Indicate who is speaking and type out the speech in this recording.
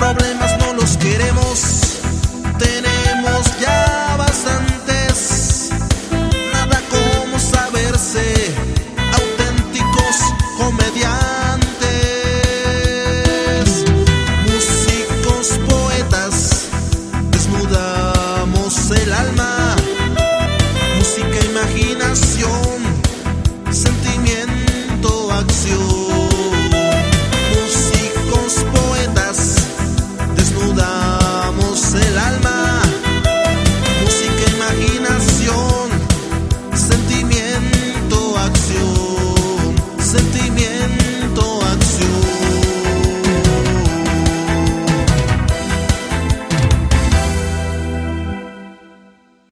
Speaker 1: problemas no los queremos, tenemos ya bastantes. Nada como saberse auténticos comediantes.